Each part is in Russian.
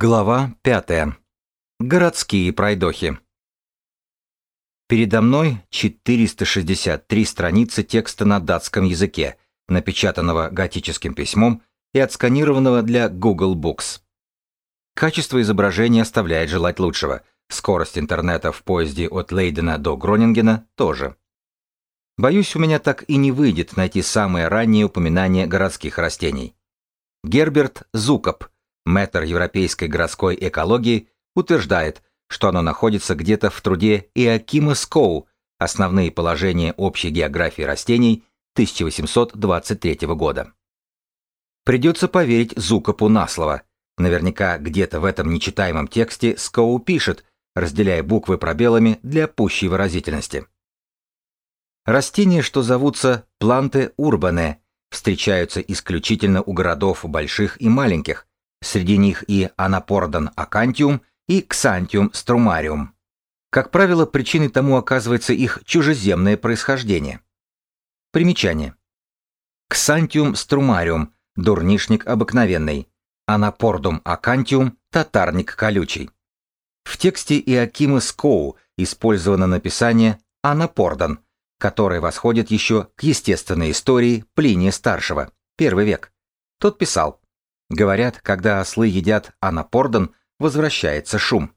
Глава 5. Городские пройдохи. Передо мной 463 страницы текста на датском языке, напечатанного готическим письмом и отсканированного для Google Books. Качество изображения оставляет желать лучшего. Скорость интернета в поезде от Лейдена до Гронингена тоже. Боюсь, у меня так и не выйдет найти самые ранние упоминания городских растений. Герберт Зукоп – Мэтр европейской городской экологии утверждает, что оно находится где-то в труде Иакима Скоу «Основные положения общей географии растений» 1823 года. Придется поверить Зукопу на слово. Наверняка где-то в этом нечитаемом тексте Скоу пишет, разделяя буквы пробелами для пущей выразительности. Растения, что зовутся планты урбане, встречаются исключительно у городов больших и маленьких, Среди них и анапордан акантиум и ксантиум струмариум. Как правило, причиной тому оказывается их чужеземное происхождение. Примечание. Ксантиум струмариум – дурнишник обыкновенный, анапордум акантиум – татарник колючий. В тексте Иакима Скоу использовано написание «анапордан», которое восходит еще к естественной истории Плиния Старшего, первый век. Тот писал Говорят, когда ослы едят анапордан, возвращается шум.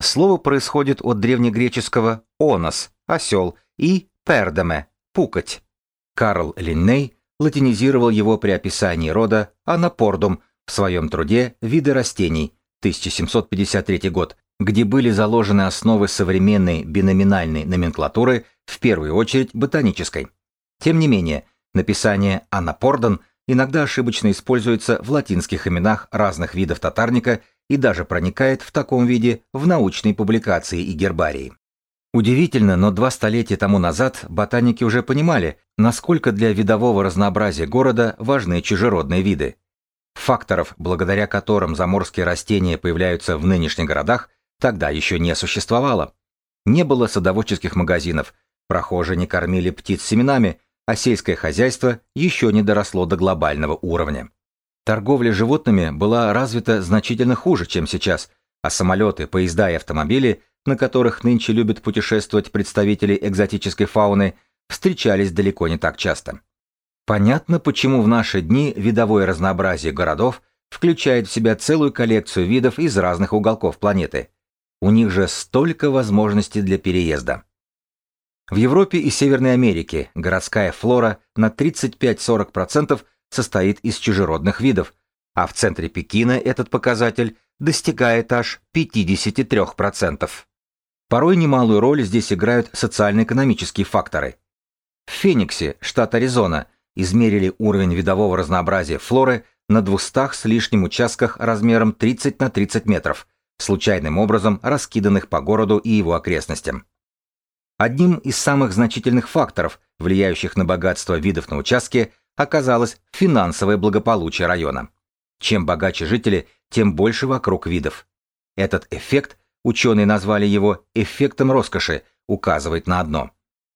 Слово происходит от древнегреческого «онос» – осел и «пердеме» – пукать. Карл Линней латинизировал его при описании рода анапордум в своем труде «Виды растений» 1753 год, где были заложены основы современной биноминальной номенклатуры, в первую очередь ботанической. Тем не менее, написание «анапордан» – иногда ошибочно используется в латинских именах разных видов татарника и даже проникает в таком виде в научные публикации и гербарии. Удивительно, но два столетия тому назад ботаники уже понимали, насколько для видового разнообразия города важны чужеродные виды. Факторов, благодаря которым заморские растения появляются в нынешних городах, тогда еще не существовало. Не было садоводческих магазинов, прохожие не кормили птиц семенами, а сельское хозяйство еще не доросло до глобального уровня. Торговля животными была развита значительно хуже, чем сейчас, а самолеты, поезда и автомобили, на которых нынче любят путешествовать представители экзотической фауны, встречались далеко не так часто. Понятно, почему в наши дни видовое разнообразие городов включает в себя целую коллекцию видов из разных уголков планеты. У них же столько возможностей для переезда. В Европе и Северной Америке городская флора на 35-40% состоит из чужеродных видов, а в центре Пекина этот показатель достигает аж 53%. Порой немалую роль здесь играют социально-экономические факторы. В Фениксе, штат Аризона, измерили уровень видового разнообразия флоры на 200 с лишним участках размером 30 на 30 метров, случайным образом раскиданных по городу и его окрестностям. Одним из самых значительных факторов, влияющих на богатство видов на участке, оказалось финансовое благополучие района. Чем богаче жители, тем больше вокруг видов. Этот эффект, ученые назвали его эффектом роскоши, указывает на одно.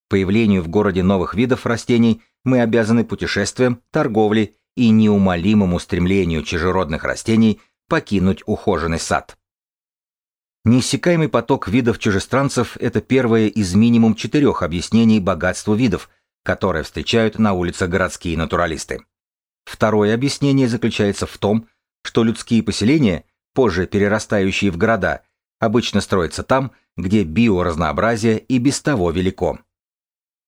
Появлению в городе новых видов растений мы обязаны путешествиям, торговле и неумолимому стремлению чужеродных растений покинуть ухоженный сад. Неиссякаемый поток видов чужестранцев – это первое из минимум четырех объяснений богатству видов, которые встречают на улицах городские натуралисты. Второе объяснение заключается в том, что людские поселения, позже перерастающие в города, обычно строятся там, где биоразнообразие и без того велико.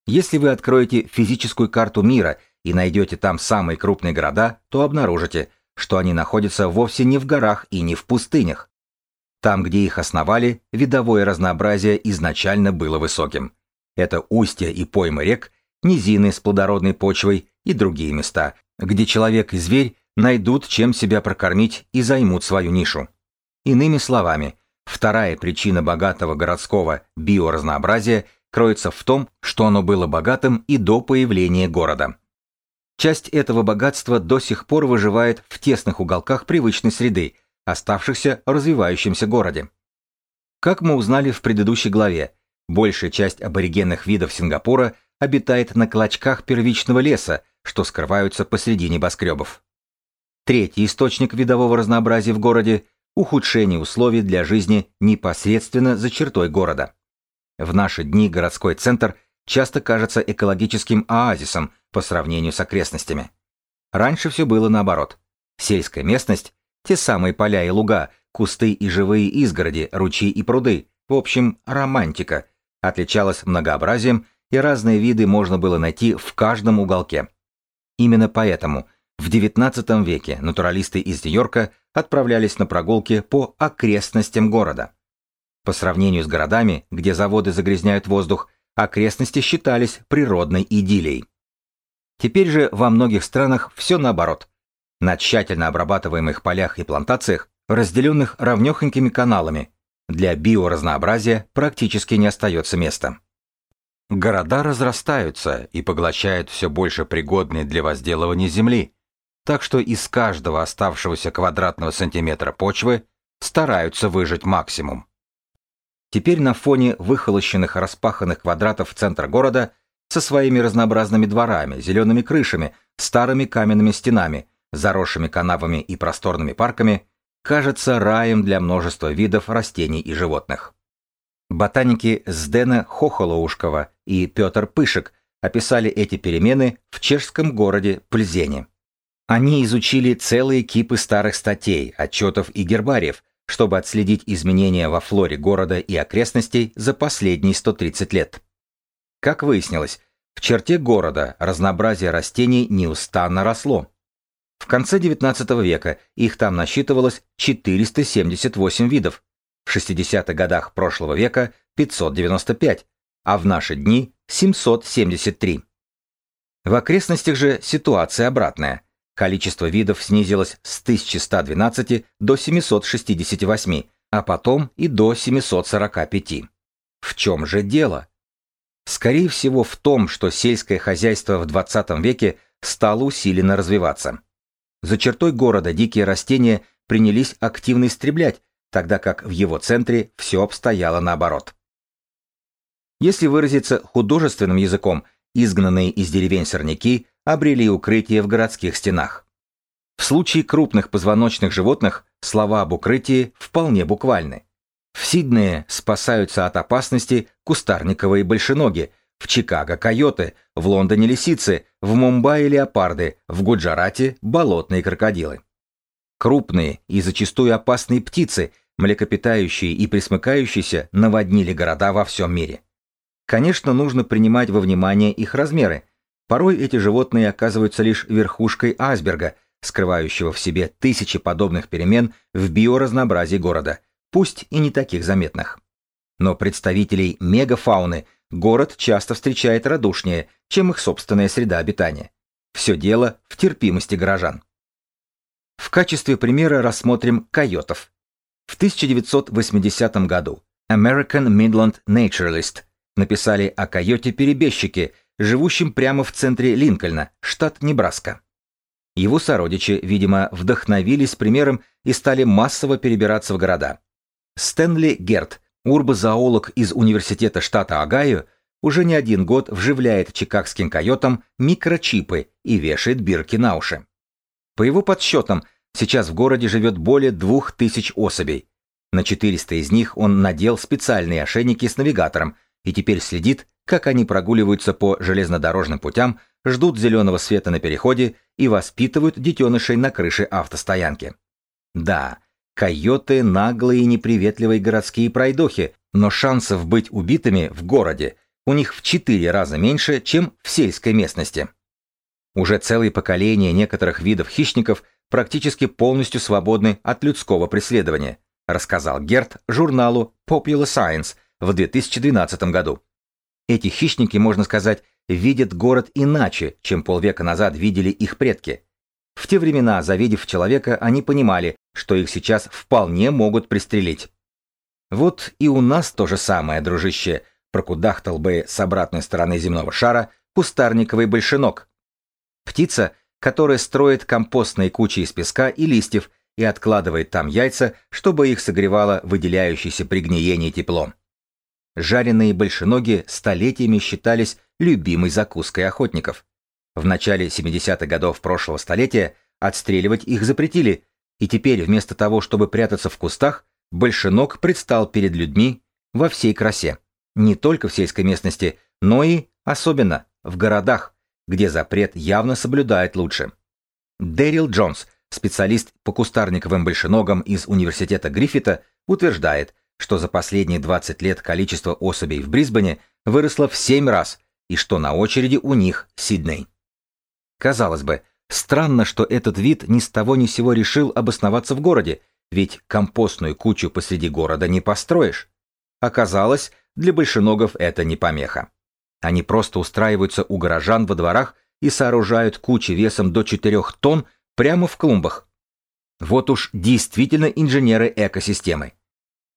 Если вы откроете физическую карту мира и найдете там самые крупные города, то обнаружите, что они находятся вовсе не в горах и не в пустынях. Там, где их основали, видовое разнообразие изначально было высоким. Это устья и поймы рек, низины с плодородной почвой и другие места, где человек и зверь найдут чем себя прокормить и займут свою нишу. Иными словами, вторая причина богатого городского биоразнообразия кроется в том, что оно было богатым и до появления города. Часть этого богатства до сих пор выживает в тесных уголках привычной среды, оставшихся в развивающемся городе. Как мы узнали в предыдущей главе, большая часть аборигенных видов Сингапура обитает на клочках первичного леса, что скрываются посреди небоскребов. Третий источник видового разнообразия в городе ухудшение условий для жизни непосредственно за чертой города. В наши дни городской центр часто кажется экологическим оазисом по сравнению с окрестностями. Раньше все было наоборот. Сельская местность, те самые поля и луга, кусты и живые изгороди, ручьи и пруды, в общем, романтика, отличалась многообразием, и разные виды можно было найти в каждом уголке. Именно поэтому в XIX веке натуралисты из Нью-Йорка отправлялись на прогулки по окрестностям города. По сравнению с городами, где заводы загрязняют воздух, окрестности считались природной идиллией. Теперь же во многих странах все наоборот. На тщательно обрабатываемых полях и плантациях, разделенных равнехонькими каналами, для биоразнообразия практически не остается места. Города разрастаются и поглощают все больше пригодной для возделывания земли, так что из каждого оставшегося квадратного сантиметра почвы стараются выжать максимум. Теперь на фоне выхолощенных распаханных квадратов центра города со своими разнообразными дворами, зелеными крышами, старыми каменными стенами, заросшими канавами и просторными парками, кажется раем для множества видов растений и животных. Ботаники Сдена Хохолоушкова и Петр Пышек описали эти перемены в чешском городе Пльзене. Они изучили целые кипы старых статей, отчетов и гербариев, чтобы отследить изменения во флоре города и окрестностей за последние 130 лет. Как выяснилось, в черте города разнообразие растений неустанно росло. Конце XIX века их там насчитывалось 478 видов, в 60-х годах прошлого века 595, а в наши дни 773. В окрестностях же ситуация обратная – Количество видов снизилось с 1112 до 768, а потом и до 745. В чем же дело? Скорее всего в том, что сельское хозяйство в 20 веке стало усиленно развиваться. За чертой города дикие растения принялись активно истреблять, тогда как в его центре все обстояло наоборот. Если выразиться художественным языком, изгнанные из деревень сорняки обрели укрытие в городских стенах. В случае крупных позвоночных животных слова об укрытии вполне буквальны. В Сиднее спасаются от опасности кустарниковые большеноги, в Чикаго – койоты, в Лондоне – лисицы, в Мумбаи – леопарды, в Гуджарате – болотные крокодилы. Крупные и зачастую опасные птицы, млекопитающие и присмыкающиеся, наводнили города во всем мире. Конечно, нужно принимать во внимание их размеры, Порой эти животные оказываются лишь верхушкой айсберга, скрывающего в себе тысячи подобных перемен в биоразнообразии города, пусть и не таких заметных. Но представителей мегафауны город часто встречает радушнее, чем их собственная среда обитания. Все дело в терпимости горожан. В качестве примера рассмотрим койотов. В 1980 году American Midland Naturalist написали о койоте-перебежчике, живущим прямо в центре Линкольна, штат Небраска. Его сородичи, видимо, вдохновились примером и стали массово перебираться в города. Стэнли Герт, урбозоолог из Университета штата Огайо, уже не один год вживляет чикагским койотам микрочипы и вешает бирки на уши. По его подсчетам, сейчас в городе живет более двух тысяч особей. На 400 из них он надел специальные ошейники с навигатором и теперь следит, как они прогуливаются по железнодорожным путям, ждут зеленого света на переходе и воспитывают детенышей на крыше автостоянки. Да, койоты – наглые и неприветливые городские пройдохи, но шансов быть убитыми в городе у них в четыре раза меньше, чем в сельской местности. Уже целые поколения некоторых видов хищников практически полностью свободны от людского преследования, рассказал Герт журналу Popular Science в 2012 году. Эти хищники, можно сказать, видят город иначе, чем полвека назад видели их предки. В те времена, завидев человека, они понимали, что их сейчас вполне могут пристрелить. Вот и у нас то же самое, дружище, прокудахтал бы с обратной стороны земного шара кустарниковый большинок. Птица, которая строит компостные кучи из песка и листьев и откладывает там яйца, чтобы их согревало выделяющееся при гниении тепло. Жареные большеноги столетиями считались любимой закуской охотников. В начале 70-х годов прошлого столетия отстреливать их запретили, И теперь вместо того, чтобы прятаться в кустах, большинок предстал перед людьми во всей красе. Не только в сельской местности, но и, особенно, в городах, где запрет явно соблюдает лучше. Дэрил Джонс, специалист по кустарниковым большеногам из университета Гриффита, утверждает, что за последние 20 лет количество особей в Брисбене выросло в 7 раз, и что на очереди у них Сидней. Казалось бы, странно, что этот вид ни с того ни сего решил обосноваться в городе, ведь компостную кучу посреди города не построишь. Оказалось, для большеногов это не помеха. Они просто устраиваются у горожан во дворах и сооружают кучи весом до 4 тонн прямо в клумбах. Вот уж действительно инженеры экосистемы.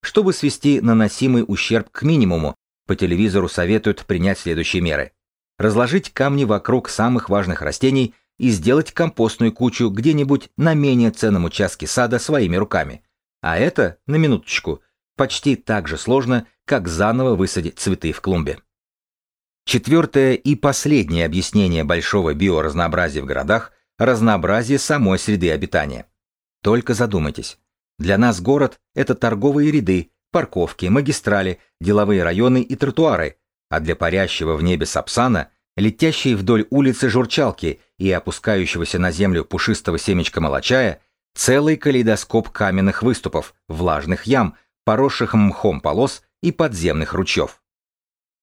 Чтобы свести наносимый ущерб к минимуму, по телевизору советуют принять следующие меры. Разложить камни вокруг самых важных растений и сделать компостную кучу где-нибудь на менее ценном участке сада своими руками. А это, на минуточку, почти так же сложно, как заново высадить цветы в клумбе. Четвертое и последнее объяснение большого биоразнообразия в городах – разнообразие самой среды обитания. Только задумайтесь. Для нас город – это торговые ряды, парковки, магистрали, деловые районы и тротуары, а для парящего в небе сапсана – летящие вдоль улицы журчалки и опускающегося на землю пушистого семечка молочая – целый калейдоскоп каменных выступов, влажных ям, поросших мхом полос и подземных ручьев.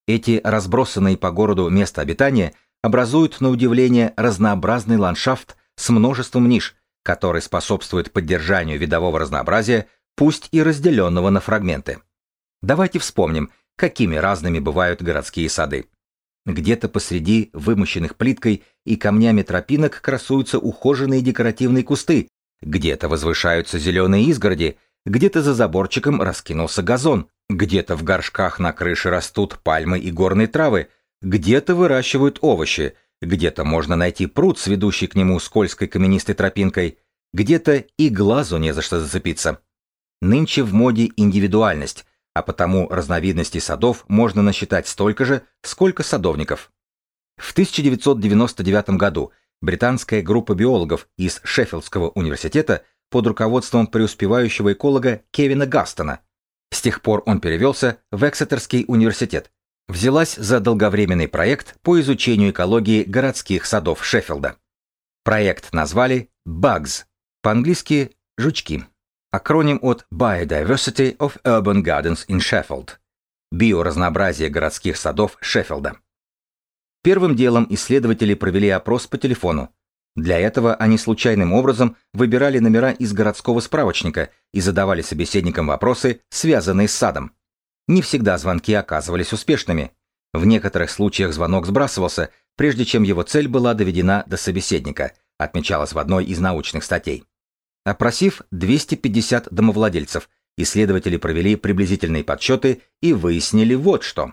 Эти разбросанные по городу места обитания образуют, на удивление, разнообразный ландшафт с множеством ниш, который способствует поддержанию видового разнообразия, пусть и разделенного на фрагменты. Давайте вспомним, какими разными бывают городские сады. Где-то посреди вымощенных плиткой и камнями тропинок красуются ухоженные декоративные кусты, где-то возвышаются зеленые изгороди, где-то за заборчиком раскинулся газон, где-то в горшках на крыше растут пальмы и горные травы, где-то выращивают овощи, где-то можно найти пруд с ведущей к нему скользкой каменистой тропинкой, где-то и глазу не за что зацепиться. Нынче в моде индивидуальность, а потому разновидностей садов можно насчитать столько же, сколько садовников. В 1999 году британская группа биологов из Шеффилдского университета под руководством преуспевающего эколога Кевина Гастона, с тех пор он перевелся в Эксетерский университет, взялась за долговременный проект по изучению экологии городских садов Шеффилда. Проект назвали BUGS, по-английски «жучки». Акроним от Biodiversity of Urban Gardens in Sheffield – биоразнообразие городских садов Шеффилда. Первым делом исследователи провели опрос по телефону. Для этого они случайным образом выбирали номера из городского справочника и задавали собеседникам вопросы, связанные с садом. Не всегда звонки оказывались успешными. В некоторых случаях звонок сбрасывался, прежде чем его цель была доведена до собеседника, отмечалось в одной из научных статей. Опросив 250 домовладельцев, исследователи провели приблизительные подсчеты и выяснили вот что.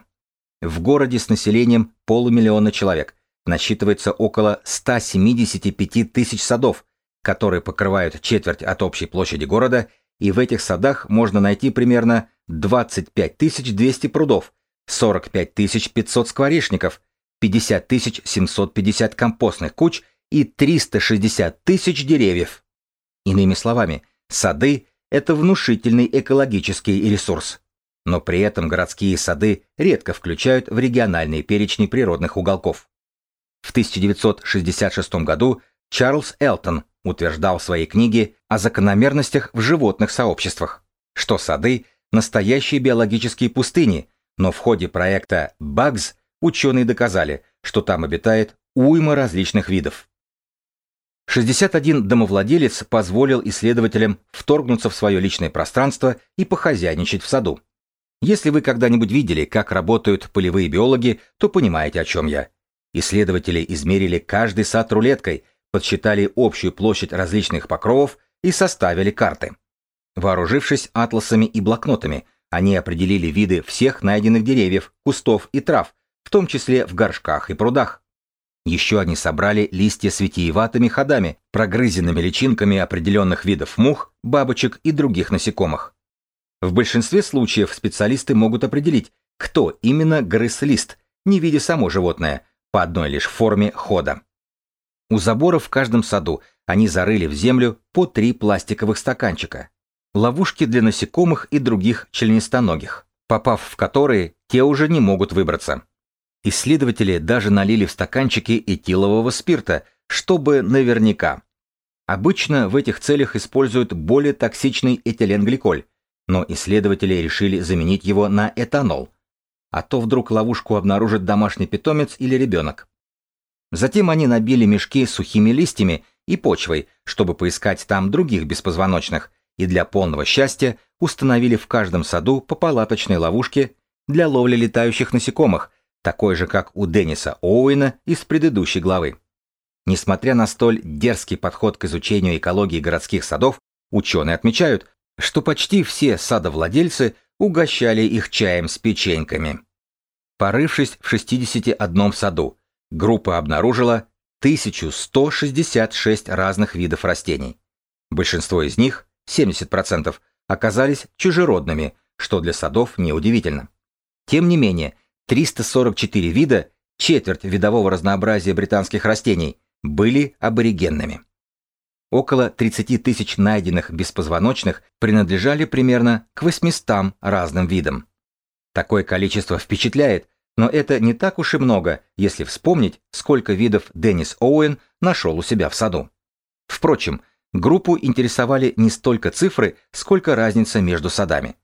В городе с населением полумиллиона человек насчитывается около 175 тысяч садов, которые покрывают четверть от общей площади города, и в этих садах можно найти примерно 25 200 прудов, 45 500 скворечников, 50 750 компостных куч и 360 тысяч деревьев. Иными словами, сады – это внушительный экологический ресурс. Но при этом городские сады редко включают в региональные перечни природных уголков. В 1966 году Чарльз Элтон утверждал в своей книге о закономерностях в животных сообществах, что сады – настоящие биологические пустыни, но в ходе проекта Bugs ученые доказали, что там обитает уйма различных видов. 61 домовладелец позволил исследователям вторгнуться в свое личное пространство и похозяйничать в саду. Если вы когда-нибудь видели, как работают полевые биологи, то понимаете, о чем я. Исследователи измерили каждый сад рулеткой, подсчитали общую площадь различных покровов и составили карты. Вооружившись атласами и блокнотами, они определили виды всех найденных деревьев, кустов и трав, в том числе в горшках и прудах. Еще они собрали листья с витиеватыми ходами, прогрызенными личинками определенных видов мух, бабочек и других насекомых. В большинстве случаев специалисты могут определить, кто именно грыз лист, не видя само животное, по одной лишь форме хода. У забора в каждом саду они зарыли в землю по три пластиковых стаканчика. Ловушки для насекомых и других членистоногих, попав в которые, те уже не могут выбраться. Исследователи даже налили в стаканчики этилового спирта, чтобы наверняка. Обычно в этих целях используют более токсичный этиленгликоль, но исследователи решили заменить его на этанол. А то вдруг ловушку обнаружит домашний питомец или ребенок. Затем они набили мешки сухими листьями и почвой, чтобы поискать там других беспозвоночных, и для полного счастья установили в каждом саду по палаточной ловушке для ловли летающих насекомых, такой же, как у Денниса Оуэна из предыдущей главы. Несмотря на столь дерзкий подход к изучению экологии городских садов, ученые отмечают, что почти все садовладельцы угощали их чаем с печеньками. Порывшись в 61 саду, группа обнаружила 1166 разных видов растений. Большинство из них, 70%, оказались чужеродными, что для садов неудивительно. Тем не менее, 344 вида, четверть видового разнообразия британских растений, были аборигенными. Около 30 тысяч найденных беспозвоночных принадлежали примерно к 800 разным видам. Такое количество впечатляет, но это не так уж и много, если вспомнить, сколько видов Деннис Оуэн нашел у себя в саду. Впрочем, группу интересовали не столько цифры, сколько разница между садами.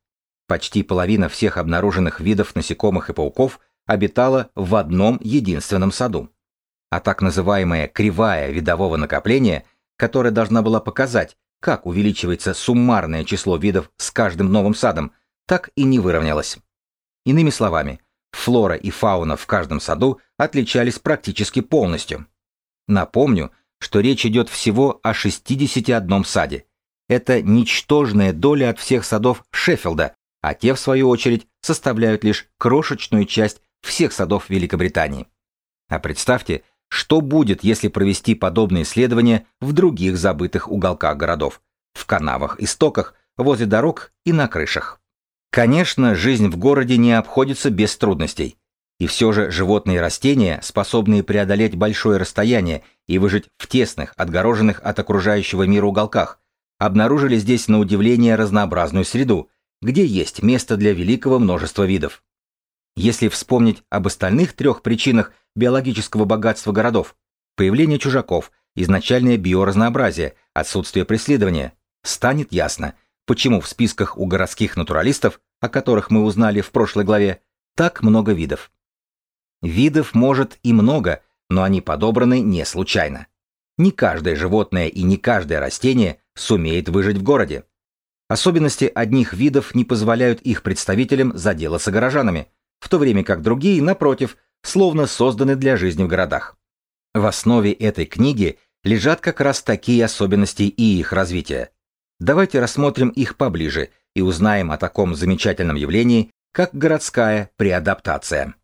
Почти половина всех обнаруженных видов насекомых и пауков обитала в одном единственном саду. А так называемая кривая видового накопления – которая должна была показать, как увеличивается суммарное число видов с каждым новым садом, так и не выровнялась. Иными словами, флора и фауна в каждом саду отличались практически полностью. Напомню, что речь идет всего о 61 саде. Это ничтожная доля от всех садов Шеффилда, а те, в свою очередь, составляют лишь крошечную часть всех садов Великобритании. А представьте, что будет, если провести подобные исследования в других забытых уголках городов, в канавах и стоках, возле дорог и на крышах? Конечно, жизнь в городе не обходится без трудностей. И все же животные и растения, способные преодолеть большое расстояние и выжить в тесных, отгороженных от окружающего мира уголках, обнаружили здесь на удивление разнообразную среду, где есть место для великого множества видов. Если вспомнить об остальных трех причинах биологического богатства городов, появление чужаков, изначальное биоразнообразие, отсутствие преследования, станет ясно, почему в списках у городских натуралистов, о которых мы узнали в прошлой главе, так много видов. Видов может и много, но они подобраны не случайно. Не каждое животное и не каждое растение сумеет выжить в городе. Особенности одних видов не позволяют их представителям заделаться горожанами, в то время как другие, напротив, словно созданы для жизни в городах. В основе этой книги лежат как раз такие особенности и их развития. Давайте рассмотрим их поближе и узнаем о таком замечательном явлении, как городская преадаптация.